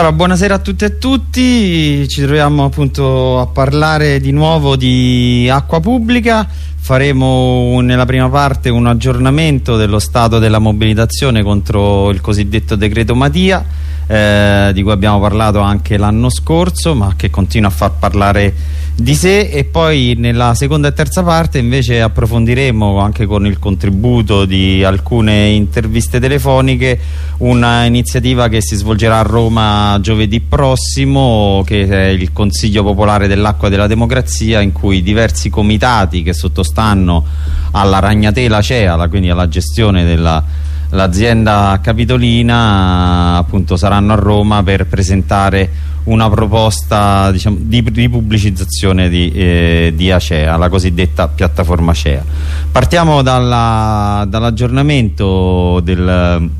Allora, buonasera a tutti e a tutti, ci troviamo appunto a parlare di nuovo di acqua pubblica, faremo nella prima parte un aggiornamento dello stato della mobilitazione contro il cosiddetto decreto Matia, eh, di cui abbiamo parlato anche l'anno scorso, ma che continua a far parlare di sé. E poi nella seconda e terza parte invece approfondiremo anche con il contributo di alcune interviste telefoniche una iniziativa che si svolgerà a Roma giovedì prossimo che è il Consiglio Popolare dell'Acqua e della Democrazia in cui diversi comitati che sottostanno alla Ragnatela CEA, quindi alla gestione della l'azienda capitolina appunto saranno a Roma per presentare una proposta diciamo, di ripubblicizzazione di, eh, di, Acea, la cosiddetta piattaforma Acea. Partiamo dall'aggiornamento dall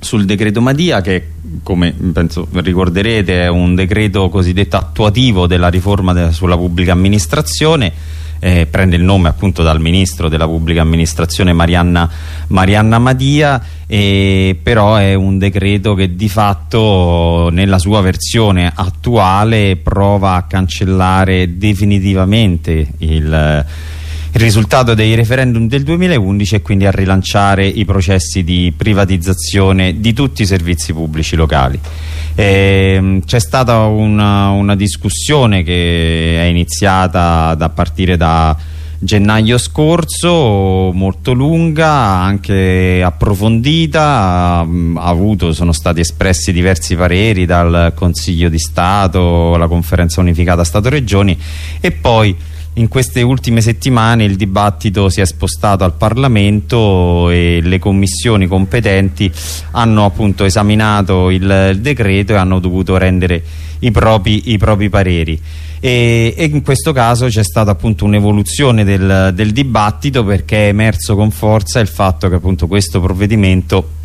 sul decreto Madia che come penso ricorderete è un decreto cosiddetto attuativo della riforma de sulla pubblica amministrazione eh, prende il nome appunto dal ministro della pubblica amministrazione Marianna, Marianna Madia eh, però è un decreto che di fatto nella sua versione attuale prova a cancellare definitivamente il il risultato dei referendum del 2011 e quindi a rilanciare i processi di privatizzazione di tutti i servizi pubblici locali. Ehm, c'è stata una, una, discussione che è iniziata a partire da gennaio scorso molto lunga anche approfondita ha avuto, sono stati espressi diversi pareri dal Consiglio di Stato la conferenza unificata Stato-Regioni e poi in queste ultime settimane il dibattito si è spostato al Parlamento e le commissioni competenti hanno appunto esaminato il, decreto e hanno dovuto rendere i propri, i propri pareri. E, e, in questo caso c'è stata appunto un'evoluzione del, del dibattito perché è emerso con forza il fatto che appunto questo provvedimento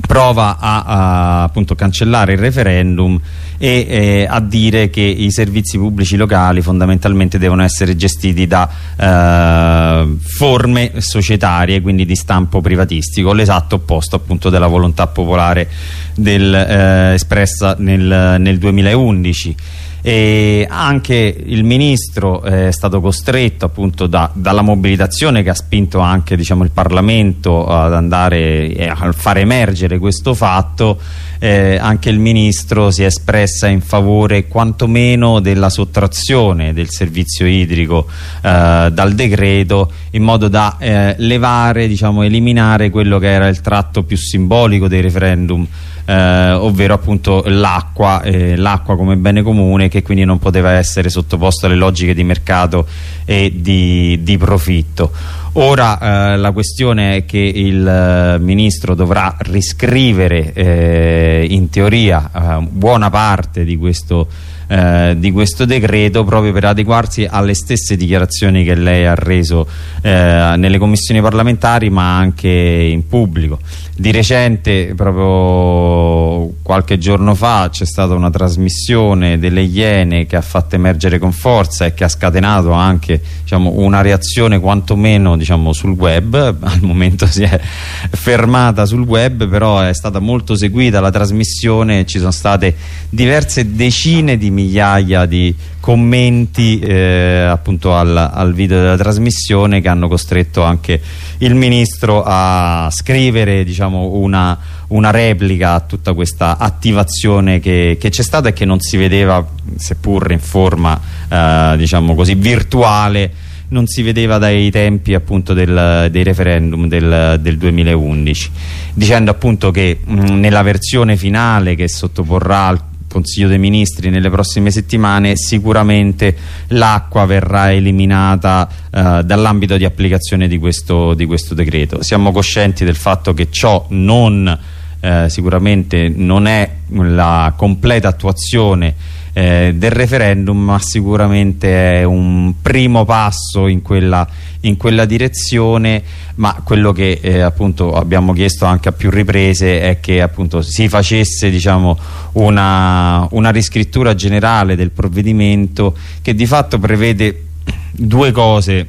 prova a, a appunto cancellare il referendum e eh, a dire che i servizi pubblici locali fondamentalmente devono essere gestiti da eh, forme societarie quindi di stampo privatistico l'esatto opposto appunto della volontà popolare del, eh, espressa nel, nel 2011 e anche il ministro è stato costretto appunto da, dalla mobilitazione che ha spinto anche diciamo, il Parlamento ad andare e a far emergere questo fatto eh, anche il ministro si è espressa in favore quantomeno della sottrazione del servizio idrico eh, dal decreto in modo da eh, levare, diciamo, eliminare quello che era il tratto più simbolico dei referendum eh, ovvero appunto l'acqua eh, l'acqua come bene comune che quindi non poteva essere sottoposto alle logiche di mercato e di, di profitto ora eh, la questione è che il eh, ministro dovrà riscrivere eh, in teoria eh, buona parte di questo eh, di questo decreto proprio per adeguarsi alle stesse dichiarazioni che lei ha reso nelle commissioni parlamentari ma anche in pubblico. Di recente proprio qualche giorno fa c'è stata una trasmissione delle Iene che ha fatto emergere con forza e che ha scatenato anche diciamo, una reazione quantomeno diciamo, sul web. Al momento si è fermata sul web però è stata molto seguita la trasmissione. Ci sono state diverse decine di migliaia di commenti eh, appunto al, al, video della trasmissione che hanno costretto anche il ministro a scrivere diciamo, una, una, replica a tutta questa attivazione che c'è stata e che non si vedeva seppur in forma eh, diciamo così virtuale non si vedeva dai tempi appunto del, dei referendum del, del, 2011 dicendo appunto che mh, nella versione finale che sottoporrà al Consiglio dei Ministri nelle prossime settimane sicuramente l'acqua verrà eliminata eh, dall'ambito di applicazione di questo, di questo decreto. Siamo coscienti del fatto che ciò non eh, sicuramente non è la completa attuazione eh, del referendum ma sicuramente è un primo passo in quella, in quella direzione. Ma quello che eh, appunto abbiamo chiesto anche a più riprese è che appunto si facesse diciamo, una, una riscrittura generale del provvedimento che di fatto prevede due cose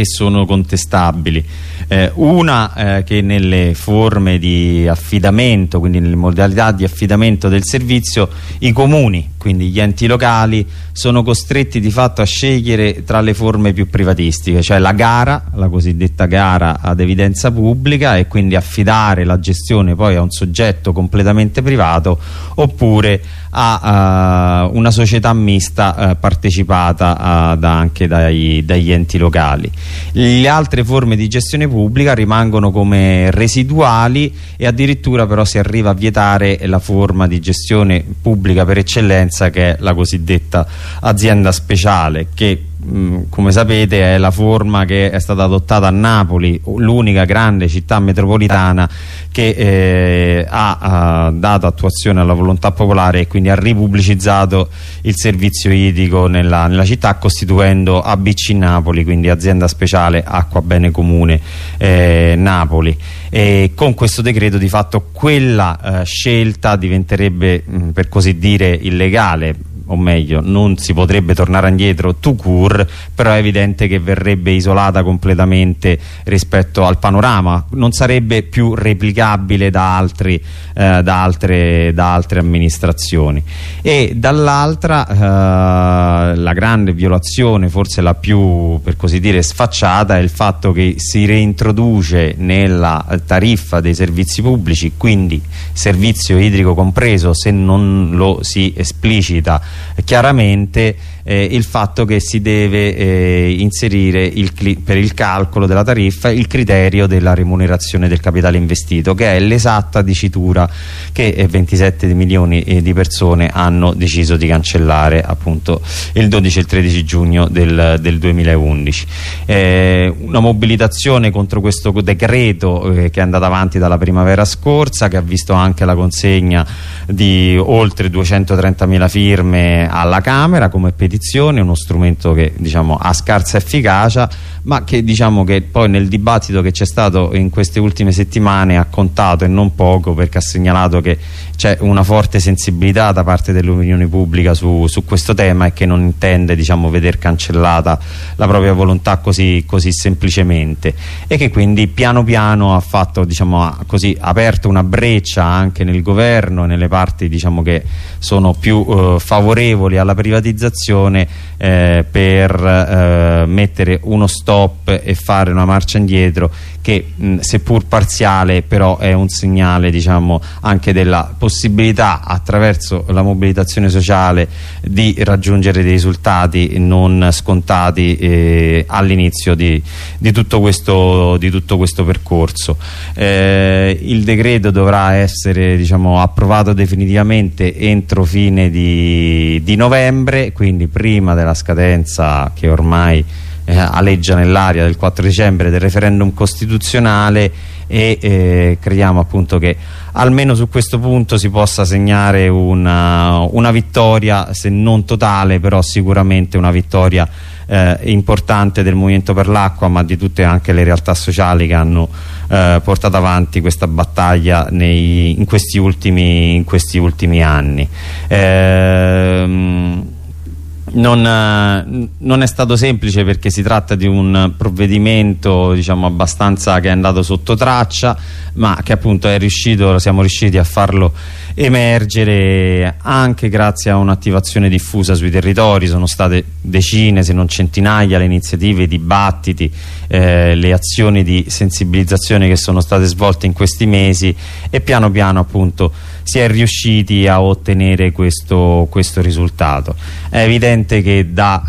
che sono contestabili. Eh, una eh, che nelle forme di affidamento quindi nelle modalità di affidamento del servizio i comuni quindi gli enti locali sono costretti di fatto a scegliere tra le forme più privatistiche cioè la gara, la cosiddetta gara ad evidenza pubblica e quindi affidare la gestione poi a un soggetto completamente privato oppure a uh, una società mista uh, partecipata uh, da anche dai, dagli enti locali. Le altre forme di gestione pubblica rimangono come residuali e addirittura però si arriva a vietare la forma di gestione pubblica per eccellenza che è la cosiddetta azienda speciale che Mm, come sapete è la forma che è stata adottata a Napoli l'unica grande città metropolitana che eh, ha, ha, dato attuazione alla volontà popolare e quindi ha ripubblicizzato il servizio idrico nella, nella città costituendo ABC Napoli quindi azienda speciale acqua bene comune eh, Napoli. E con questo decreto di fatto quella eh, scelta diventerebbe mh, mm, per così dire illegale o meglio non si potrebbe tornare indietro to cure però è evidente che verrebbe isolata completamente rispetto al panorama. Non sarebbe più replicabile da, altri, eh, da, altre, da altre, amministrazioni. E dall'altra eh, la grande violazione forse la più per così dire sfacciata è il fatto che si reintroduce nella tariffa dei servizi pubblici quindi servizio idrico compreso se non lo si esplicita chiaramente eh, il fatto che si deve eh, inserire il per il calcolo della tariffa il criterio della remunerazione del capitale investito che è l'esatta dicitura che 27 eh, milioni eh, di persone hanno deciso di cancellare appunto il 12 e il 13 giugno del, del 2011 eh, una mobilitazione contro questo decreto eh, che è andata avanti dalla primavera scorsa che ha visto anche la consegna di oltre 230.000 firme alla Camera come petizione uno strumento che diciamo, ha scarsa efficacia ma che diciamo che poi nel dibattito che c'è stato in queste ultime settimane ha contato e non poco perché ha segnalato che c'è una forte sensibilità da parte dell'opinione pubblica su, su, questo tema e che non intende diciamo, veder cancellata la propria volontà così, così, semplicemente. E che quindi piano piano ha fatto diciamo, così aperto una breccia anche nel governo nelle parti diciamo, che sono più eh, favorevoli alla privatizzazione eh, per eh, mettere uno stop e fare una marcia indietro che mh, seppur parziale però è un segnale diciamo anche della possibilità attraverso la mobilitazione sociale di raggiungere dei risultati non scontati eh, all'inizio di, di, di tutto questo percorso. Eh, il decreto dovrà essere diciamo approvato definitivamente entro fine di, di novembre quindi prima della scadenza che ormai eh, aleggia nell'aria del 4 dicembre del referendum costituzionale e eh, crediamo appunto che almeno su questo punto si possa segnare una, una vittoria se non totale però sicuramente una vittoria eh, importante del Movimento per l'Acqua ma di tutte anche le realtà sociali che hanno eh, portato avanti questa battaglia nei, in, questi ultimi, in, questi ultimi, anni. Ehm, non, eh, non, è stato semplice perché si tratta di un provvedimento diciamo abbastanza che è andato sotto traccia ma che appunto è riuscito, siamo riusciti a farlo emergere anche grazie a un'attivazione diffusa sui territori. Sono state decine se non centinaia le iniziative, i dibattiti eh, le azioni di sensibilizzazione che sono state svolte in questi mesi e piano piano appunto si è riusciti a ottenere questo, questo risultato. È evidente che da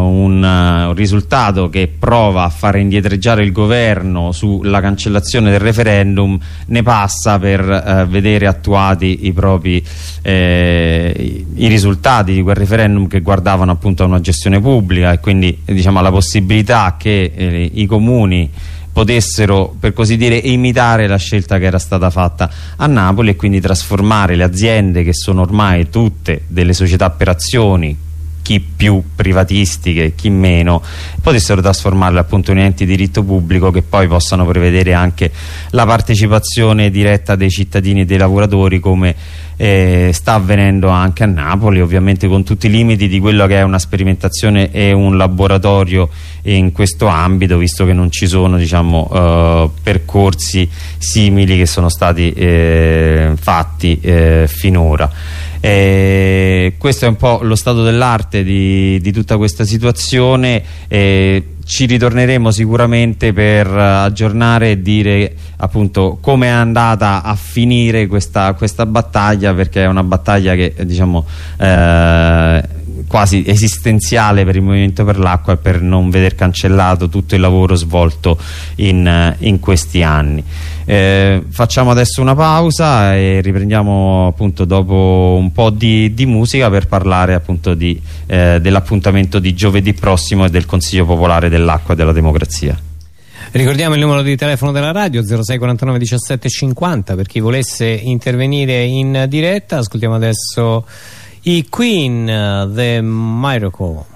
un, uh, un, risultato che prova a far indietreggiare il governo sulla cancellazione del referendum ne passa per uh, vedere attuati i propri eh, i risultati di quel referendum che guardavano appunto a una gestione pubblica e quindi diciamo alla possibilità che eh, i comuni potessero per così dire imitare la scelta che era stata fatta a Napoli e quindi trasformare le aziende che sono ormai tutte delle società per azioni chi più privatistiche, chi meno, potessero trasformarle appunto in enti di diritto pubblico che poi possano prevedere anche la partecipazione diretta dei cittadini e dei lavoratori come eh, sta avvenendo anche a Napoli ovviamente con tutti i limiti di quello che è una sperimentazione e un laboratorio in questo ambito visto che non ci sono diciamo, eh, percorsi simili che sono stati eh, fatti eh, finora. Questo è un po' lo stato dell'arte di, di, tutta questa situazione ci ritorneremo sicuramente per aggiornare e dire appunto come è andata a finire questa, questa battaglia perché è una battaglia che diciamo eh, quasi esistenziale per il Movimento per l'Acqua e per non veder cancellato tutto il lavoro svolto in, in questi anni. Eh, facciamo adesso una pausa e riprendiamo appunto dopo un po' di, di musica per parlare appunto eh, dell'appuntamento di giovedì prossimo e del Consiglio Popolare dell'Acqua e della Democrazia. Ricordiamo il numero di telefono della radio 0649 17 50 per chi volesse intervenire in diretta. Ascoltiamo adesso i Queen, eh, The Miracle.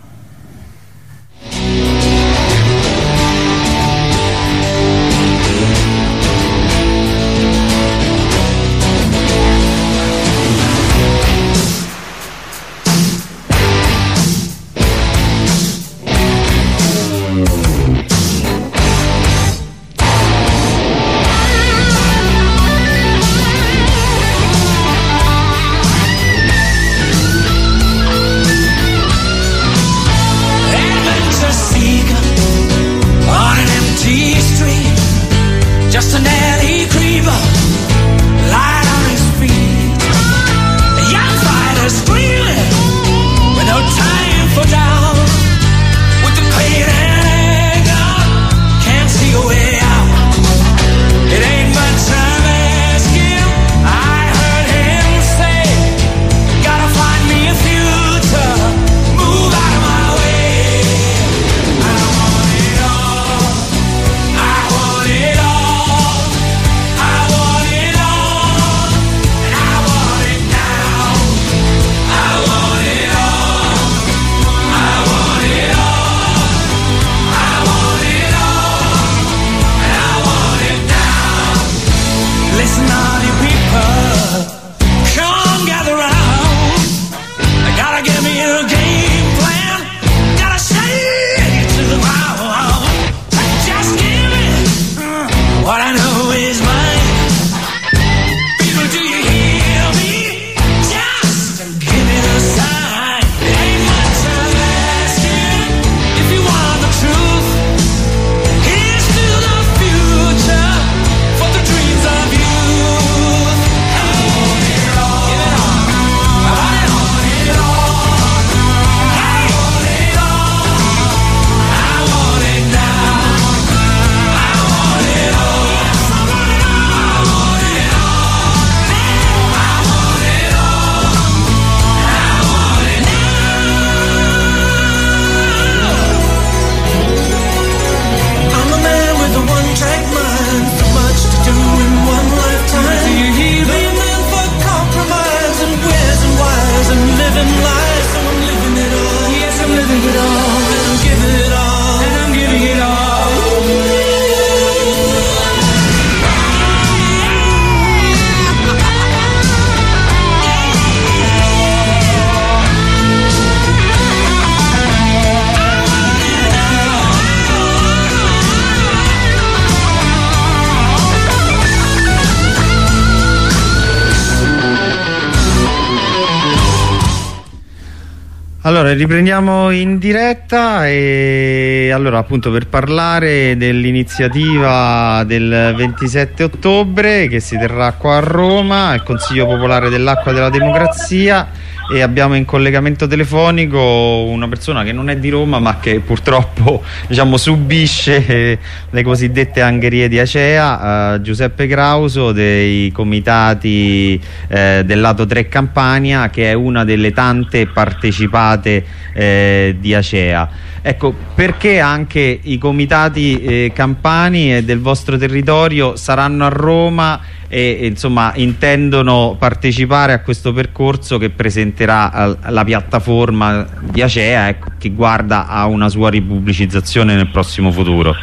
Allora, riprendiamo in diretta e allora appunto per parlare dell'iniziativa del 27 ottobre che si terrà qua a Roma, il Consiglio Popolare dell'Acqua e della Democrazia e abbiamo in collegamento telefonico una persona che non è di Roma ma che purtroppo diciamo, subisce le cosiddette angherie di Acea, uh, Giuseppe Grauso dei comitati eh, del lato 3 Campania che è una delle tante partecipate eh, di Acea. Ecco, perché anche i comitati eh, campani e del vostro territorio saranno a Roma e insomma intendono partecipare a questo percorso che presenterà la piattaforma di Acea ecco, che guarda a una sua ripubblicizzazione nel prossimo futuro.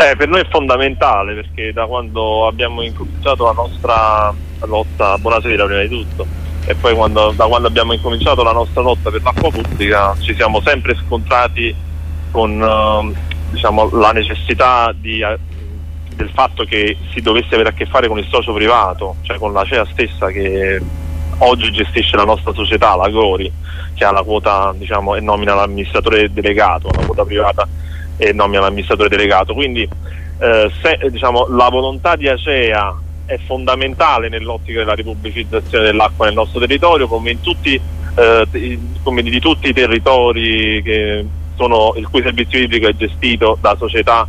Eh, per noi è fondamentale perché da quando abbiamo incominciato la nostra lotta, buonasera prima di tutto, e poi quando, da quando abbiamo incominciato la nostra lotta per l'acqua pubblica ci siamo sempre scontrati con uh, diciamo, la necessità di, uh, del fatto che si dovesse avere a che fare con il socio privato, cioè con la CEA stessa che oggi gestisce la nostra società, la Gori, che ha la quota diciamo, e nomina l'amministratore delegato, una quota privata e nomina l'amministratore delegato. Quindi eh, se, diciamo, la volontà di Acea è fondamentale nell'ottica della ripubblicizzazione dell'acqua nel nostro territorio, come in tutti, eh, come di tutti i territori sono, il cui servizio idrico è gestito da società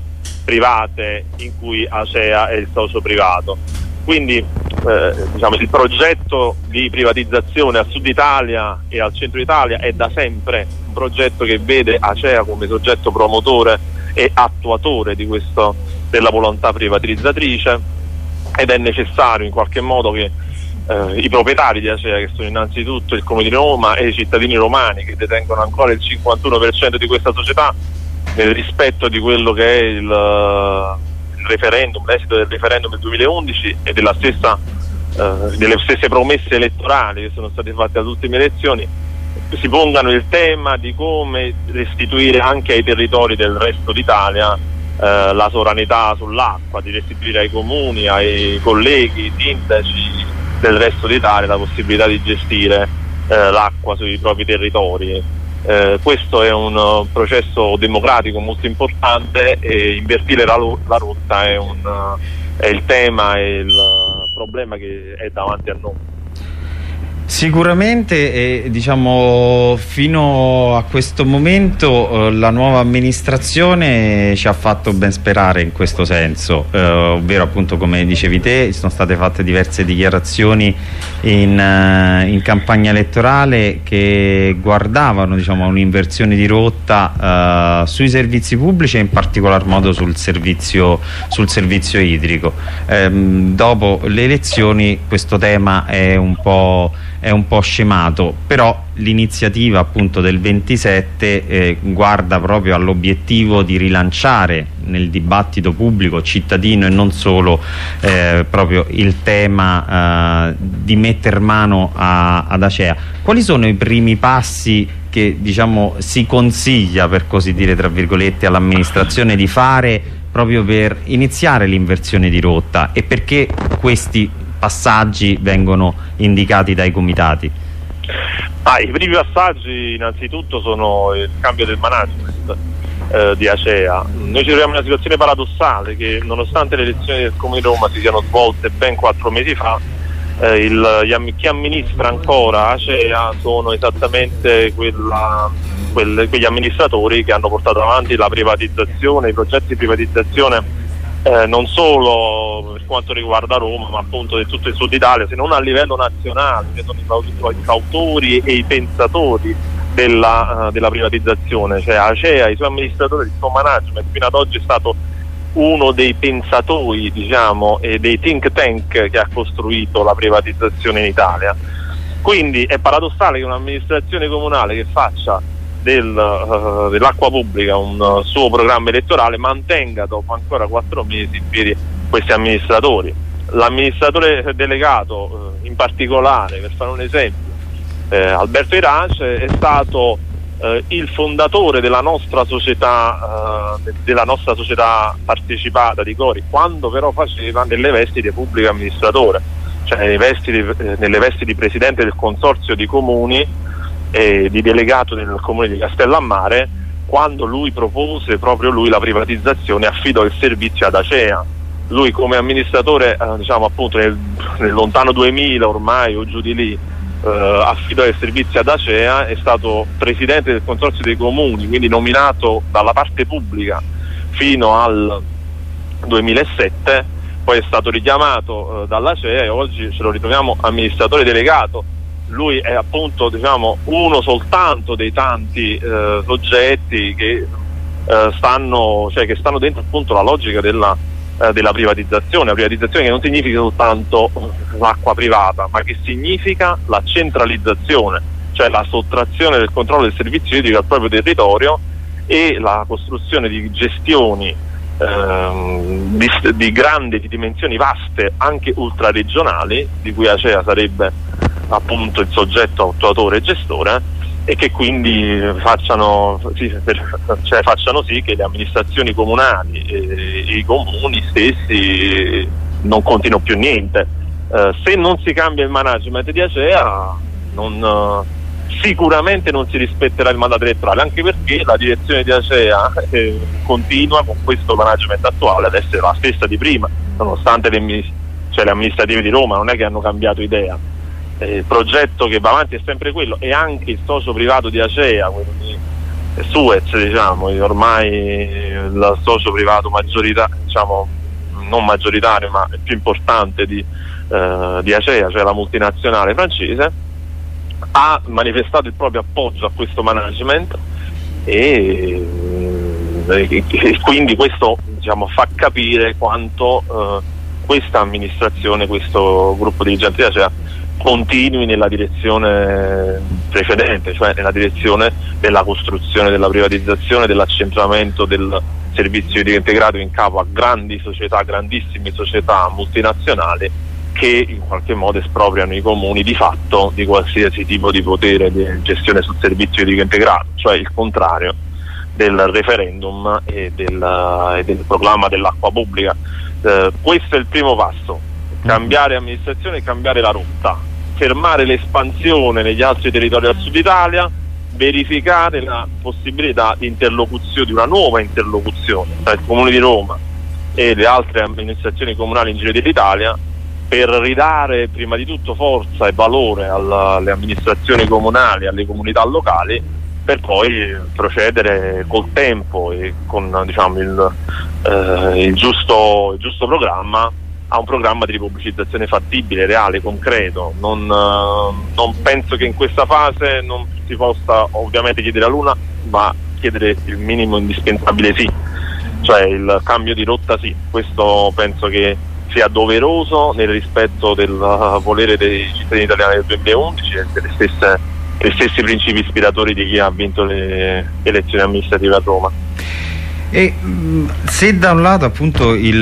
private in cui Acea è il socio privato. Quindi eh, diciamo, il progetto di privatizzazione al sud Italia e al centro Italia è da sempre un progetto che vede Acea come soggetto promotore e attuatore questo, della volontà privatizzatrice ed è necessario in qualche modo che eh, i proprietari di Acea, che sono innanzitutto il Comune di Roma e i cittadini romani che detengono ancora il 51% di questa società, nel rispetto di quello che è il, il referendum, l'esito del referendum del 2011 e stessa, eh, delle stesse promesse elettorali che sono state fatte alle ultime elezioni, si pongano il tema di come restituire anche ai territori del resto d'Italia eh, la sovranità sull'acqua, di restituire ai comuni, ai colleghi, ai sindaci del resto d'Italia la possibilità di gestire eh, l'acqua sui propri territori. Eh, questo è un uh, processo democratico molto importante e invertire la, la rotta è, un, uh, è, il tema e il uh, problema che è davanti a noi. Sicuramente eh, diciamo, fino a questo momento eh, la nuova amministrazione ci ha fatto ben sperare in questo senso, eh, ovvero appunto come dicevi te sono state fatte diverse dichiarazioni in, eh, in campagna elettorale che guardavano diciamo, un'inversione di rotta eh, sui servizi pubblici e in particolar modo sul servizio, sul servizio idrico. Ehm, dopo le elezioni questo tema è un po' è un po' scemato però l'iniziativa appunto del 27 eh, guarda proprio all'obiettivo di rilanciare nel dibattito pubblico cittadino e non solo eh, proprio il tema eh, di metter mano a, ad Acea. Quali sono i primi passi che diciamo si consiglia per così dire tra virgolette all'amministrazione di fare proprio per iniziare l'inversione di rotta? E perché questi passaggi vengono indicati dai comitati? Ah, I primi passaggi innanzitutto sono il cambio del management eh, di Acea. Noi ci troviamo in una situazione paradossale che nonostante le elezioni del Comune di Roma si siano svolte ben quattro mesi fa, eh, il, chi amministra ancora Acea sono esattamente quella, quelle, quegli amministratori che hanno portato avanti la privatizzazione, i progetti di privatizzazione eh, non solo per quanto riguarda Roma, ma appunto di tutto il sud Italia, se non a livello nazionale, che sono i fautori e i pensatori della, uh, della privatizzazione, cioè Acea, i suoi amministratori, il suo management fino ad oggi è stato uno dei pensatori diciamo, e dei think tank che ha costruito la privatizzazione in Italia. Quindi è paradossale che un'amministrazione comunale che faccia del, uh, dell'acqua pubblica, un uh, suo programma elettorale, mantenga dopo ancora quattro mesi in piedi questi amministratori. L'amministratore delegato uh, in particolare, per fare un esempio, eh, Alberto Irace è stato il fondatore della nostra società, della nostra società partecipata di Cori, quando però faceva nelle vesti di pubblico amministratore, cioè nelle vesti di, nelle vesti di presidente del consorzio di comuni eh, di delegato del comune di Castellammare quando lui propose proprio lui la privatizzazione affidò il servizio ad Acea. Lui come amministratore eh, diciamo appunto nel, nel, lontano 2000 ormai o giù di lì eh, affidò il servizio ad Acea è stato presidente del consorzio dei comuni quindi nominato dalla parte pubblica fino al 2007 poi è stato richiamato eh, dall'Acea e oggi ce lo ritroviamo amministratore delegato lui è appunto diciamo, uno soltanto dei tanti eh, soggetti che, eh, stanno, cioè, che, stanno, dentro appunto la logica della, eh, della, privatizzazione, la privatizzazione che non significa soltanto l'acqua privata, ma che significa la centralizzazione, cioè la sottrazione del controllo del servizio idrico al proprio territorio e la costruzione di gestioni ehm, di, di grandi, di dimensioni vaste, anche ultraregionali, di cui Acea sarebbe appunto il soggetto attuatore e gestore e che quindi facciano sì, per, cioè facciano sì che le amministrazioni comunali e, e i comuni stessi non contino più niente. Eh, se non si cambia il management di Acea non, sicuramente non si rispetterà il mandato elettorale, anche perché la direzione di Acea eh, continua con questo management attuale ad essere la stessa di prima, nonostante le, cioè le amministrative di Roma non è che hanno cambiato idea. Eh, il progetto che va avanti è sempre quello e anche il socio privato di Acea, quindi Suez, diciamo, ormai il socio privato maggioritario, diciamo, non maggioritario ma più importante di, eh, di Acea, cioè la multinazionale francese, ha manifestato il proprio appoggio a questo management e, e, e quindi questo diciamo, fa capire quanto eh, questa amministrazione, questo gruppo dirigente di Acea continui nella direzione precedente, cioè nella direzione della costruzione, della privatizzazione, dell'accentramento del servizio integrato in capo a grandi società, grandissime società multinazionali che in qualche modo espropriano i comuni di fatto di qualsiasi tipo di potere di gestione sul servizio idrico integrato, cioè il contrario del referendum e del, e del proclama dell'acqua pubblica. Eh, questo è il primo passo, cambiare amministrazione e cambiare la rotta, fermare l'espansione negli altri territori del sud Italia, verificare la possibilità di di una nuova interlocuzione tra il Comune di Roma e le altre amministrazioni comunali in giro dell'Italia per ridare prima di tutto forza e valore alla, alle amministrazioni comunali, alle comunità locali, per poi procedere col tempo e con diciamo, il, eh, il, giusto, il, giusto, programma a un programma di pubblicizzazione fattibile, reale, concreto. Non, eh, non penso che in questa fase non si possa ovviamente chiedere a Luna, ma chiedere il minimo indispensabile sì, cioè il cambio di rotta sì. Questo penso che sia doveroso nel rispetto del volere dei cittadini italiani del 2011 e delle stesse, dei stessi principi ispiratori di chi ha vinto le elezioni amministrative a Roma. E se da un lato appunto il,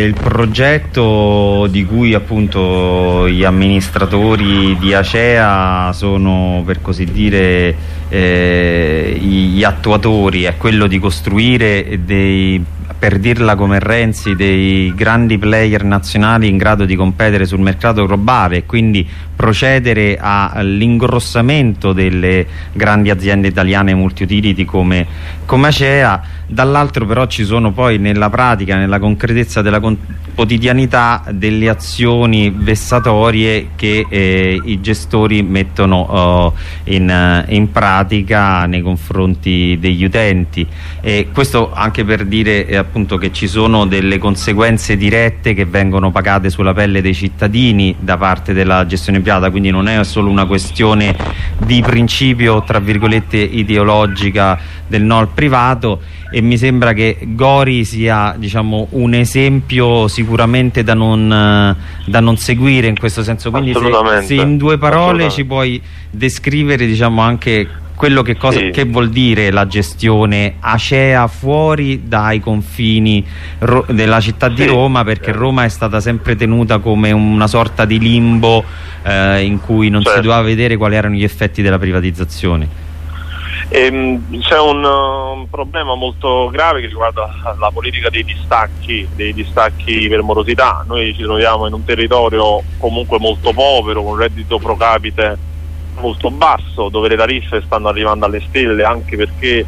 il, progetto di cui appunto gli amministratori di Acea sono per così dire eh, gli attuatori è quello di costruire dei per dirla come Renzi, dei grandi player nazionali in grado di competere sul mercato globale e quindi procedere all'ingrossamento delle grandi aziende italiane multiutility come, come Acea, dall'altro però ci sono poi nella pratica, nella concretezza della quotidianità delle azioni vessatorie che eh, i gestori mettono oh, in, in, pratica nei confronti degli utenti. E questo anche per dire eh, appunto che ci sono delle conseguenze dirette che vengono pagate sulla pelle dei cittadini da parte della gestione privata. Quindi non è solo una questione di principio tra virgolette ideologica del no al privato e mi sembra che Gori sia diciamo, un esempio sicuramente da non, da non, seguire in questo senso. Quindi se, se in due parole ci puoi descrivere diciamo, anche quello che, cosa, sì. che, vuol dire la gestione acea fuori dai confini della città di Roma perché Roma è stata sempre tenuta come una sorta di limbo eh, in cui non certo. si doveva vedere quali erano gli effetti della privatizzazione ehm, c'è un, un, problema molto grave che riguarda la politica dei distacchi dei distacchi per morosità. Noi ci troviamo in un territorio comunque molto povero con reddito pro capite molto basso dove le tariffe stanno arrivando alle stelle anche perché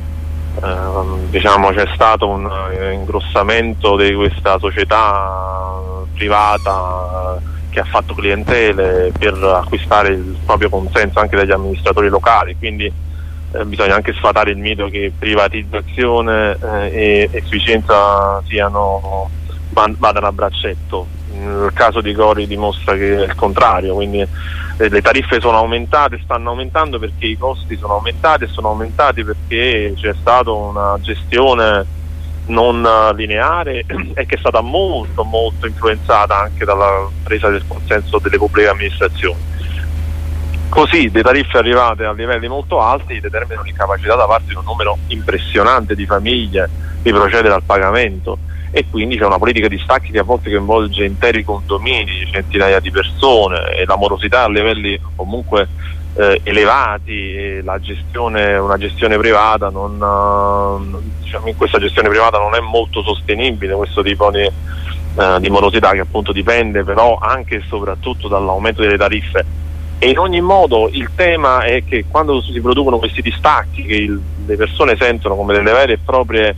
ehm, diciamo, c'è stato un eh, ingrossamento di questa società privata che ha fatto clientele per acquistare il proprio consenso anche dagli amministratori locali. Quindi eh, bisogna anche sfatare il mito che privatizzazione eh, e efficienza siano, vadano a braccetto il caso di Gori dimostra che è il contrario quindi eh, le tariffe sono aumentate, stanno aumentando perché i costi sono aumentati e sono aumentati perché c'è stata una gestione non lineare e che è stata molto molto influenzata anche dalla presa del consenso delle pubbliche amministrazioni. Così le tariffe arrivate a livelli molto alti determinano l'incapacità da parte di un numero impressionante di famiglie di procedere al pagamento. E quindi c'è una politica di stacchi che a volte coinvolge interi condomini, centinaia di persone e la morosità a livelli comunque eh, elevati gestione, una gestione privata non, uh, diciamo, in questa gestione privata non è molto sostenibile questo tipo di, uh, di morosità che appunto dipende però anche e soprattutto dall'aumento delle tariffe e in ogni modo il tema è che quando si producono questi distacchi che il, le persone sentono come delle vere e proprie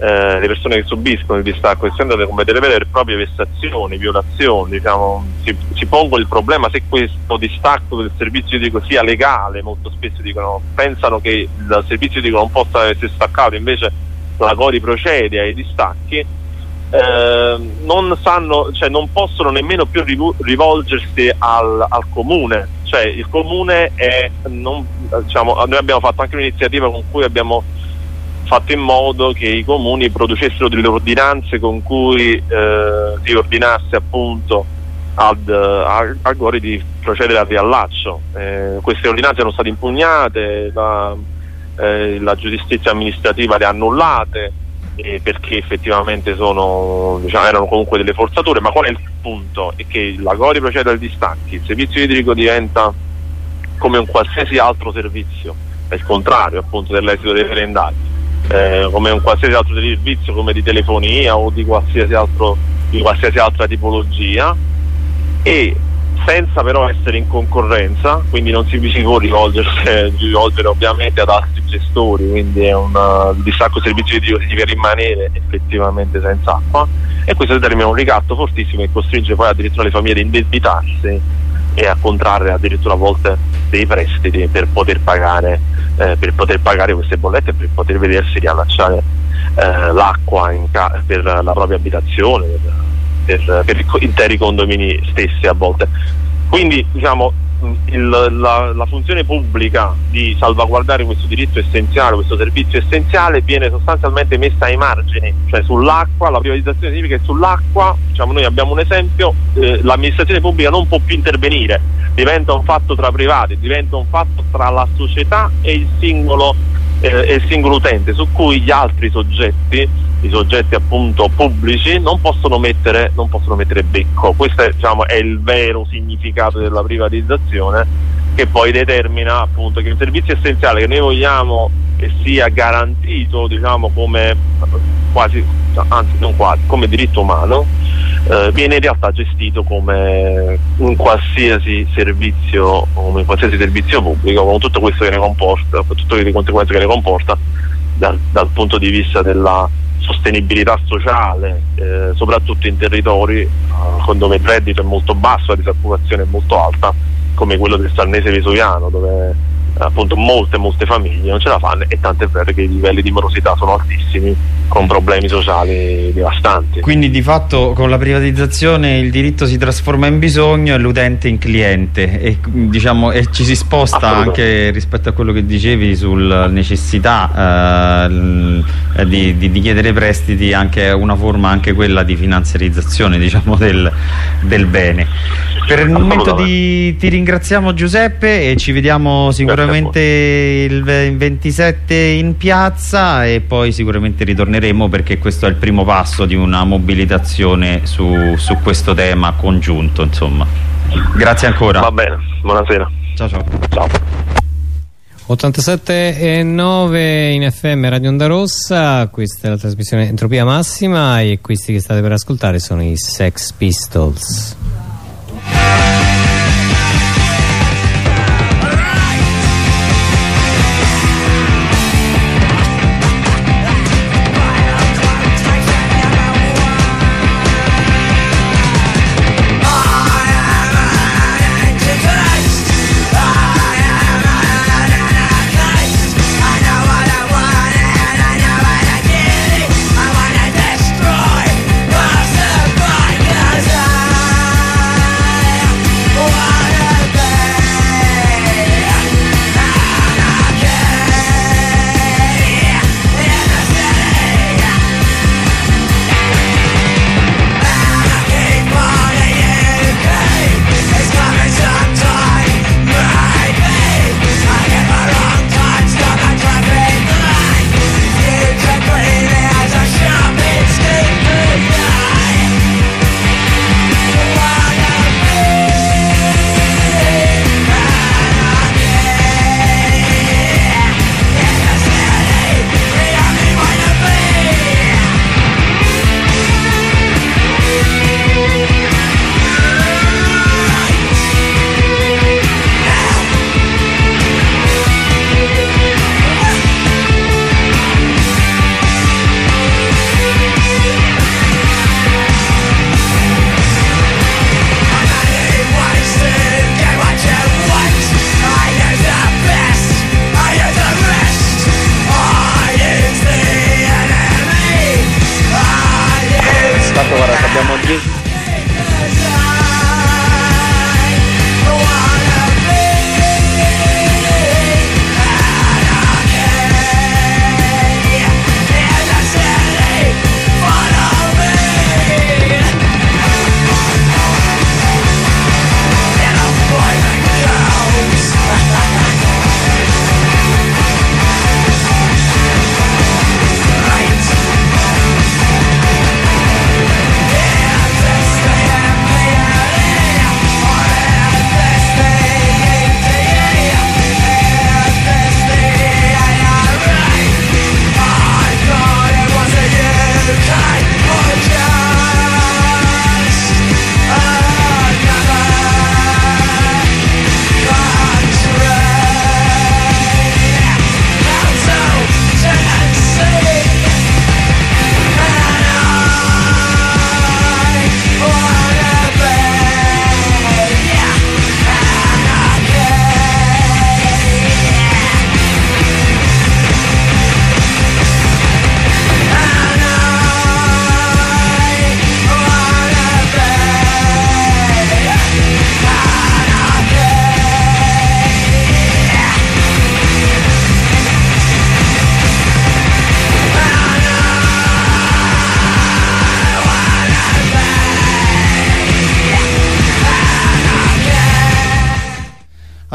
eh, le persone che subiscono il distacco sentono come delle vere e proprie vessazioni, violazioni diciamo, si, si pongono il problema se questo distacco del servizio idrico sia legale molto spesso dicono, pensano che il servizio idrico non possa essere staccato invece la Cori procede ai distacchi eh, non, sanno, cioè non possono nemmeno più rivolgersi al, al comune cioè il comune è non, diciamo, noi abbiamo fatto anche un'iniziativa con cui abbiamo fatto in modo che i comuni producessero delle ordinanze con cui eh, si ordinasse appunto ad, a, a Gori di procedere al riallaccio. Eh, queste ordinanze erano state impugnate, la, eh, la giustizia amministrativa le ha annullate eh, perché effettivamente sono, diciamo, erano comunque delle forzature, ma qual è il punto? È che la Gori procede al distacchi, il servizio idrico diventa come un qualsiasi altro servizio, è il contrario appunto dell'esito referendario, eh, come un qualsiasi altro servizio come di telefonia o di qualsiasi, altro, di qualsiasi altra tipologia e senza però essere in concorrenza, quindi non si, può rivolgere ovviamente ad altri gestori, quindi è un uh, distacco servizio deve rimanere effettivamente senza acqua. E questo determina un ricatto fortissimo che costringe poi addirittura le famiglie ad indebitarsi e a contrarre addirittura a volte dei prestiti per poter pagare, eh, per poter pagare queste bollette e per poter vedersi riallacciare eh, l'acqua per la propria abitazione, per, per interi condomini stessi a volte. Quindi diciamo, il, la, la, funzione pubblica di salvaguardare questo diritto essenziale, questo servizio essenziale viene sostanzialmente messa ai margini, cioè sull'acqua, la privatizzazione significa che sull'acqua, diciamo, noi abbiamo un esempio, eh, l'amministrazione pubblica non può più intervenire, diventa un fatto tra privati, diventa un fatto tra la società e il singolo, eh, il singolo utente, su cui gli altri soggetti i soggetti appunto pubblici non possono mettere, non possono mettere becco. Questo è, diciamo, è, il vero significato della privatizzazione che poi determina appunto che un servizio essenziale che noi vogliamo che sia garantito diciamo, come quasi, anzi non quasi, come diritto umano eh, viene in realtà gestito come un qualsiasi servizio, come qualsiasi servizio pubblico, con tutto questo che ne comporta, con tutte le conseguenze che ne comporta dal, dal punto di vista della sostenibilità sociale, eh, soprattutto in territori eh, dove il reddito è molto basso, la disoccupazione è molto alta, come quello del Sarnese Vesuviano, dove appunto molte molte famiglie non ce la fanno e tanto è vero che i livelli di morosità sono altissimi con problemi sociali devastanti. Quindi di fatto con la privatizzazione il diritto si trasforma in bisogno e l'utente in cliente e, diciamo, e ci si sposta anche rispetto a quello che dicevi sulla necessità eh, di, di, di, chiedere prestiti anche una forma anche quella di finanziarizzazione diciamo, del, del bene. Per il momento ti, ti ringraziamo Giuseppe e ci vediamo sicuramente sicuramente il 27 in piazza e poi sicuramente ritorneremo perché questo è il primo passo di una mobilitazione su, su questo tema congiunto insomma. Grazie ancora. Va bene, buonasera. Ciao ciao. Ciao. 87 e 9 in FM Radio Onda Rossa, questa è la trasmissione Entropia Massima e questi che state per ascoltare sono i Sex Pistols.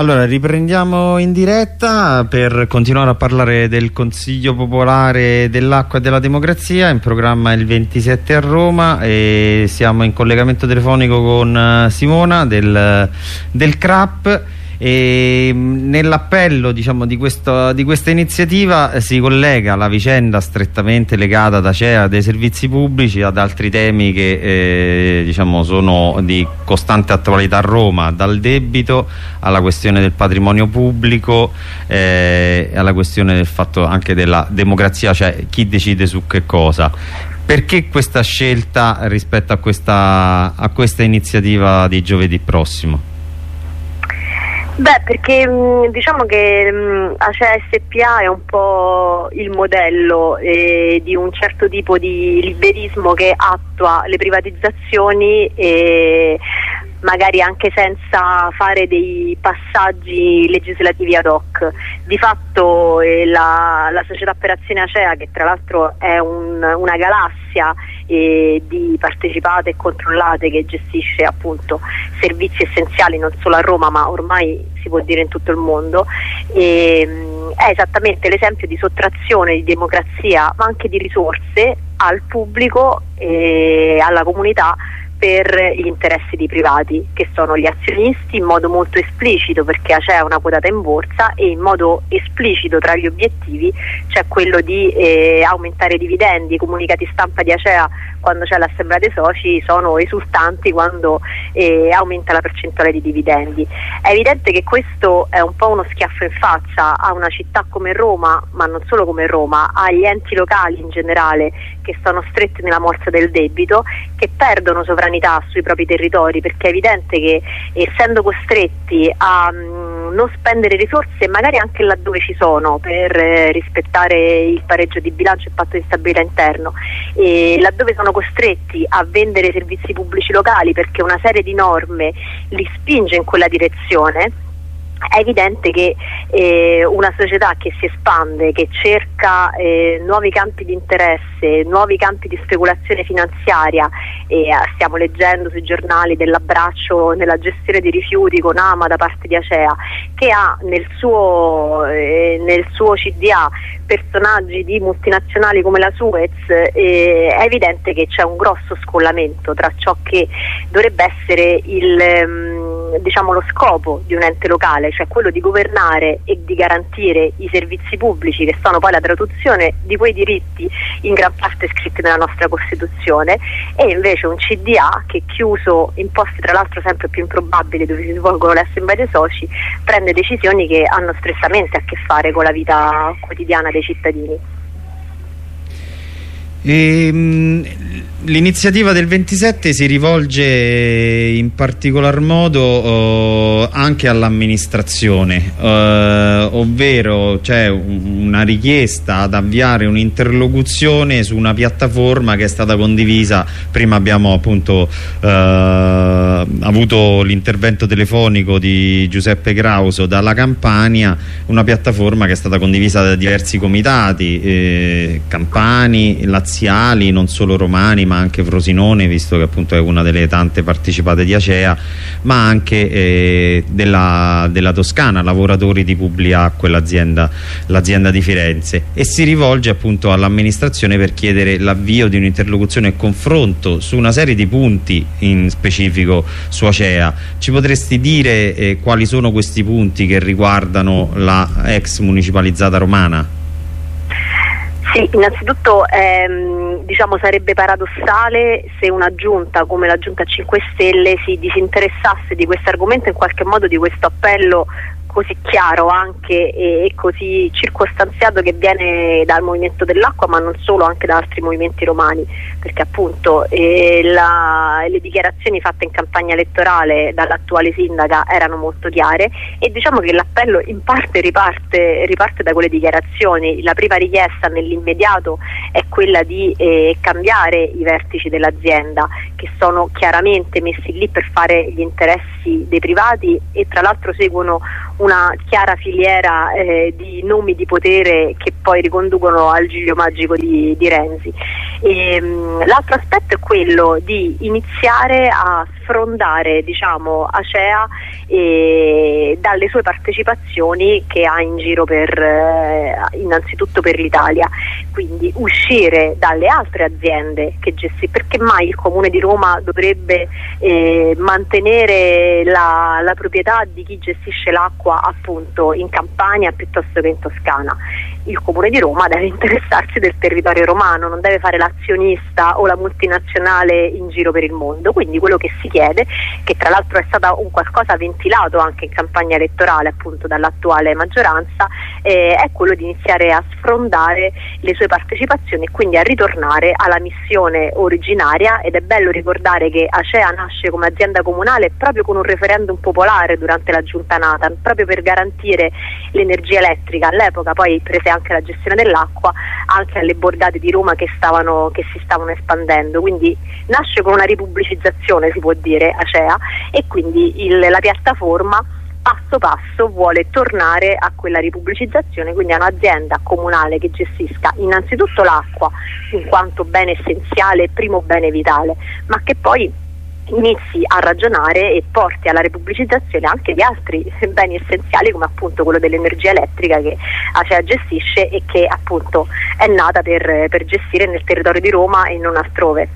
Allora, riprendiamo in diretta per continuare a parlare del Consiglio Popolare dell'Acqua e della Democrazia, in programma il 27 a Roma e siamo in collegamento telefonico con eh, Simona del, del CRAP nell'appello diciamo, di, di, questa iniziativa eh, si collega la vicenda strettamente legata da CEA dei servizi pubblici ad altri temi che eh, diciamo, sono di costante attualità a Roma dal debito alla questione del patrimonio pubblico eh, alla questione del fatto anche della democrazia cioè chi decide su che cosa perché questa scelta rispetto a questa, a questa iniziativa di giovedì prossimo? Beh, perché mm, diciamo che mm, Acea SPA è un po' il modello eh, di un certo tipo di liberismo che attua le privatizzazioni e magari anche senza fare dei passaggi legislativi ad hoc. Di fatto eh, la, la, società per azione Acea, che tra l'altro è un, una galassia eh, di partecipate e controllate che gestisce appunto servizi essenziali non solo a Roma ma ormai si può dire in tutto il mondo, e, mm, è esattamente l'esempio di sottrazione di democrazia ma anche di risorse al pubblico e alla comunità per gli interessi di privati che sono gli azionisti in modo molto esplicito perché c'è una quotata in borsa e in modo esplicito tra gli obiettivi c'è quello di eh, aumentare i dividendi, i comunicati stampa di Acea quando c'è l'assemblea dei soci sono esultanti quando eh, aumenta la percentuale di dividendi. È evidente che questo è un po' uno schiaffo in faccia a una città come Roma, ma non solo come Roma, agli enti locali in generale che sono stretti nella morsa del debito, che perdono sovranità sui propri territori perché è evidente che essendo costretti a mh, mm, non spendere risorse magari anche laddove ci sono per eh, rispettare il pareggio di bilancio e il patto di stabilità interno. E laddove sono costretti a vendere servizi pubblici locali perché una serie di norme li spinge in quella direzione è evidente che eh, una società che si espande, che cerca eh, nuovi campi di interesse, nuovi campi di speculazione finanziaria, eh, stiamo leggendo sui giornali dell'abbraccio nella gestione dei rifiuti con Ama da parte di Acea, che ha nel suo, eh, nel suo CDA personaggi di multinazionali come la Suez, eh, è evidente che c'è un grosso scollamento tra ciò che dovrebbe essere il... Um, diciamo, lo scopo di un ente locale, cioè quello di governare e di garantire i servizi pubblici che sono poi la traduzione di quei diritti in gran parte scritti nella nostra Costituzione e invece un CDA che chiuso in posti tra l'altro sempre più improbabili dove si svolgono le assemblee dei soci prende decisioni che hanno strettamente a che fare con la vita quotidiana dei cittadini. Ehm, l'iniziativa del 27 si rivolge in particolar modo uh, anche all'amministrazione, uh, ovvero c'è una richiesta ad avviare un'interlocuzione su una piattaforma che è stata condivisa, prima abbiamo appunto uh, avuto l'intervento telefonico di Giuseppe Grauso dalla Campania, una piattaforma che è stata condivisa da diversi comitati, eh, Campani, Laziali, laziali, non solo romani ma anche Frosinone, visto che appunto è una delle tante partecipate di Acea, ma anche eh, della, della, Toscana, lavoratori di Publiacque, l'azienda di Firenze e si rivolge appunto all'amministrazione per chiedere l'avvio di un'interlocuzione e confronto su una serie di punti in specifico su Acea. Ci potresti dire eh, quali sono questi punti che riguardano la ex municipalizzata romana? Sì, innanzitutto ehm, diciamo sarebbe paradossale se una giunta come la giunta 5 Stelle si disinteressasse di questo argomento in qualche modo di questo appello così chiaro anche e, così circostanziato che viene dal movimento dell'acqua ma non solo anche da altri movimenti romani perché appunto eh, la, le dichiarazioni fatte in campagna elettorale dall'attuale sindaca erano molto chiare e diciamo che l'appello in parte riparte, riparte da quelle dichiarazioni. La prima richiesta nell'immediato è quella di eh, cambiare i vertici dell'azienda che sono chiaramente messi lì per fare gli interessi dei privati e tra l'altro seguono una chiara filiera eh, di nomi di potere che poi riconducono al giglio magico di, di Renzi. Ehm, l'altro aspetto è quello di iniziare a sfrondare diciamo, Acea e dalle sue partecipazioni che ha in giro per, eh, innanzitutto per l'Italia. Quindi uscire dalle altre aziende che gestiscono perché mai il Comune di Roma dovrebbe eh, mantenere la, la proprietà di chi gestisce l'acqua appunto in Campania piuttosto che in Toscana il Comune di Roma deve interessarsi del territorio romano, non deve fare l'azionista o la multinazionale in giro per il mondo. Quindi quello che si chiede, che tra l'altro è stato un qualcosa ventilato anche in campagna elettorale appunto dall'attuale maggioranza, eh, è quello di iniziare a sfrondare le sue partecipazioni e quindi a ritornare alla missione originaria ed è bello ricordare che Acea nasce come azienda comunale proprio con un referendum popolare durante la giunta nata, proprio per garantire l'energia elettrica. All'epoca poi prese anche la gestione dell'acqua anche alle bordate di Roma che, stavano, che si stavano espandendo, quindi nasce con una ripubblicizzazione si può dire Acea e quindi il, la piattaforma passo passo vuole tornare a quella ripubblicizzazione, quindi a un'azienda comunale che gestisca innanzitutto l'acqua in quanto bene essenziale, primo bene vitale, ma che poi inizi a ragionare e porti alla repubblicizzazione anche di altri beni essenziali come appunto quello dell'energia elettrica che Acea gestisce e che appunto è nata per, per gestire nel territorio di Roma e non altrove.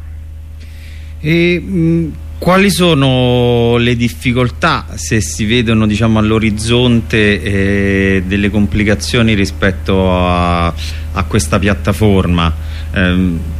E, mh, quali sono le difficoltà se si vedono diciamo, all'orizzonte eh, delle complicazioni rispetto a, a questa piattaforma? Eh,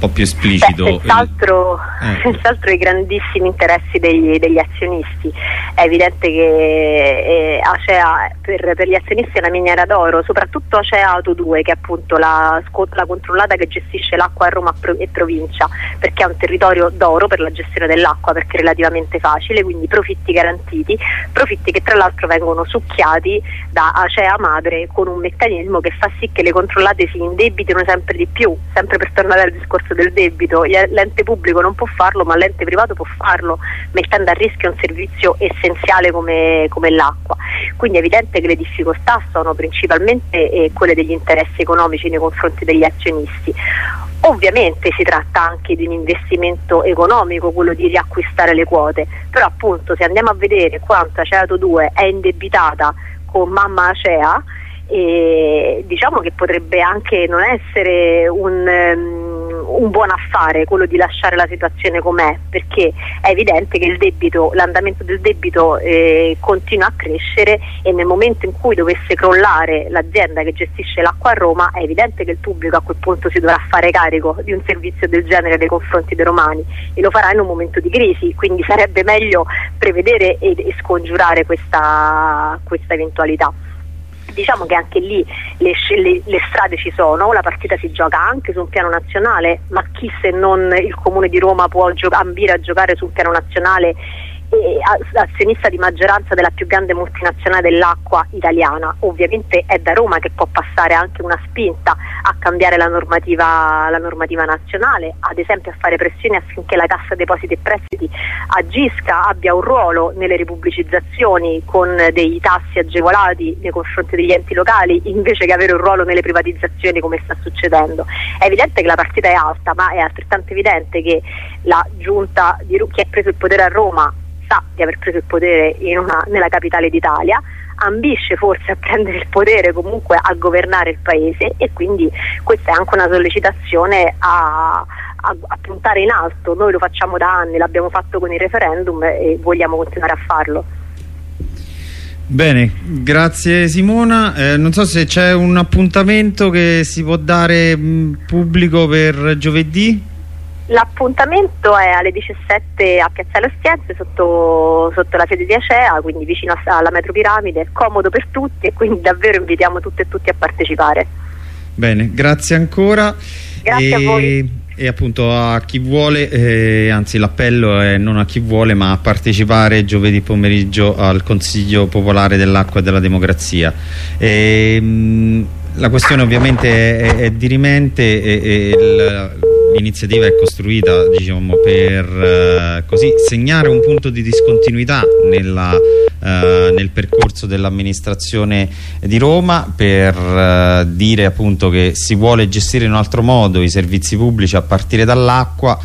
po' più esplicito. Beh, senz'altro, eh. senz'altro, i grandissimi interessi degli, degli, azionisti. È evidente che eh, Acea per, per, gli azionisti è una miniera d'oro, soprattutto Acea Auto 2 che è appunto la, la controllata che gestisce l'acqua a Roma e provincia, perché è un territorio d'oro per la gestione dell'acqua, perché è relativamente facile, quindi profitti garantiti, profitti che tra l'altro vengono succhiati da Acea Madre con un meccanismo che fa sì che le controllate si indebitino sempre di più, sempre per tornare al discorso rimborso del debito, l'ente pubblico non può farlo ma l'ente privato può farlo mettendo a rischio un servizio essenziale come, come l'acqua. Quindi è evidente che le difficoltà sono principalmente eh, quelle degli interessi economici nei confronti degli azionisti. Ovviamente si tratta anche di un investimento economico, quello di riacquistare le quote, però appunto se andiamo a vedere quanto Aceato 2 è indebitata con mamma Acea, eh, diciamo che potrebbe anche non essere un... Um, un buon affare quello di lasciare la situazione com'è perché è evidente che debito, l'andamento del debito eh, continua a crescere e nel momento in cui dovesse crollare l'azienda che gestisce l'acqua a Roma è evidente che il pubblico a quel punto si dovrà fare carico di un servizio del genere nei confronti dei romani e lo farà in un momento di crisi quindi sarebbe meglio prevedere e, e scongiurare questa, questa eventualità diciamo che anche lì le, le, le, strade ci sono, la partita si gioca anche su un piano nazionale, ma chi se non il Comune di Roma può ambire a giocare su un piano nazionale azionista di maggioranza della più grande multinazionale dell'acqua italiana. Ovviamente è da Roma che può passare anche una spinta a cambiare la normativa, la normativa nazionale, ad esempio a fare pressioni affinché la Cassa Depositi e Prestiti agisca, abbia un ruolo nelle ripubblicizzazioni con dei tassi agevolati nei confronti degli enti locali invece che avere un ruolo nelle privatizzazioni come sta succedendo. È evidente che la partita è alta, ma è altrettanto evidente che la giunta di, che ha preso il potere a Roma sa di aver preso il potere una, nella capitale d'Italia, ambisce forse a prendere il potere comunque a governare il paese e quindi questa è anche una sollecitazione a, a, a, puntare in alto. Noi lo facciamo da anni, l'abbiamo fatto con il referendum e vogliamo continuare a farlo. Bene, grazie Simona. Eh, non so se c'è un appuntamento che si può dare mh, pubblico per giovedì. L'appuntamento è alle 17 a Piazzale Ostiense sotto, sotto, la sede di Acea, quindi vicino alla metro Piramide, comodo per tutti e quindi davvero invitiamo tutte e tutti a partecipare. Bene, grazie ancora. Grazie e, a voi. E appunto a chi vuole, eh, anzi l'appello è non a chi vuole ma a partecipare giovedì pomeriggio al Consiglio Popolare dell'Acqua e della Democrazia. E, mh, la questione ovviamente è, è dirimente e, e l'iniziativa è costruita diciamo, per eh, così, segnare un punto di discontinuità nella, eh, nel percorso dell'amministrazione di Roma per eh, dire appunto che si vuole gestire in un altro modo i servizi pubblici a partire dall'acqua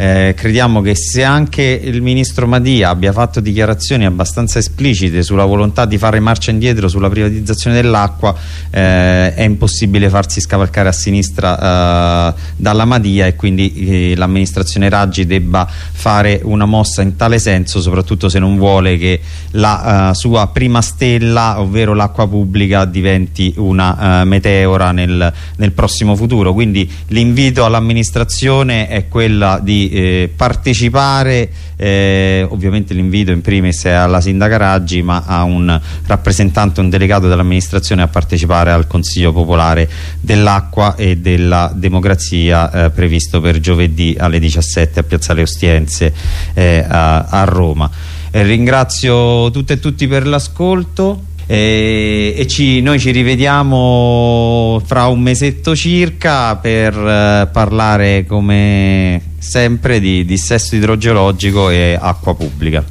eh, crediamo che se anche il ministro Madia abbia fatto dichiarazioni abbastanza esplicite sulla volontà di fare marcia indietro sulla privatizzazione dell'acqua eh, è impossibile farsi scavalcare a sinistra eh, dalla Madia e quindi eh, l'amministrazione Raggi debba fare una mossa in tale senso soprattutto se non vuole che la uh, sua prima stella ovvero l'acqua pubblica diventi una uh, meteora nel, nel, prossimo futuro. Quindi l'invito all'amministrazione è quella di eh, partecipare eh, ovviamente l'invito in primis è alla sindaca Raggi ma a un rappresentante, un delegato dell'amministrazione a partecipare al consiglio popolare dell'acqua e della democrazia eh, previsto per giovedì alle 17 a Piazzale Ostiense eh, a, a, Roma. Eh, ringrazio tutte e tutti per l'ascolto e, e ci, noi ci rivediamo fra un mesetto circa per eh, parlare come sempre di dissesto idrogeologico e acqua pubblica.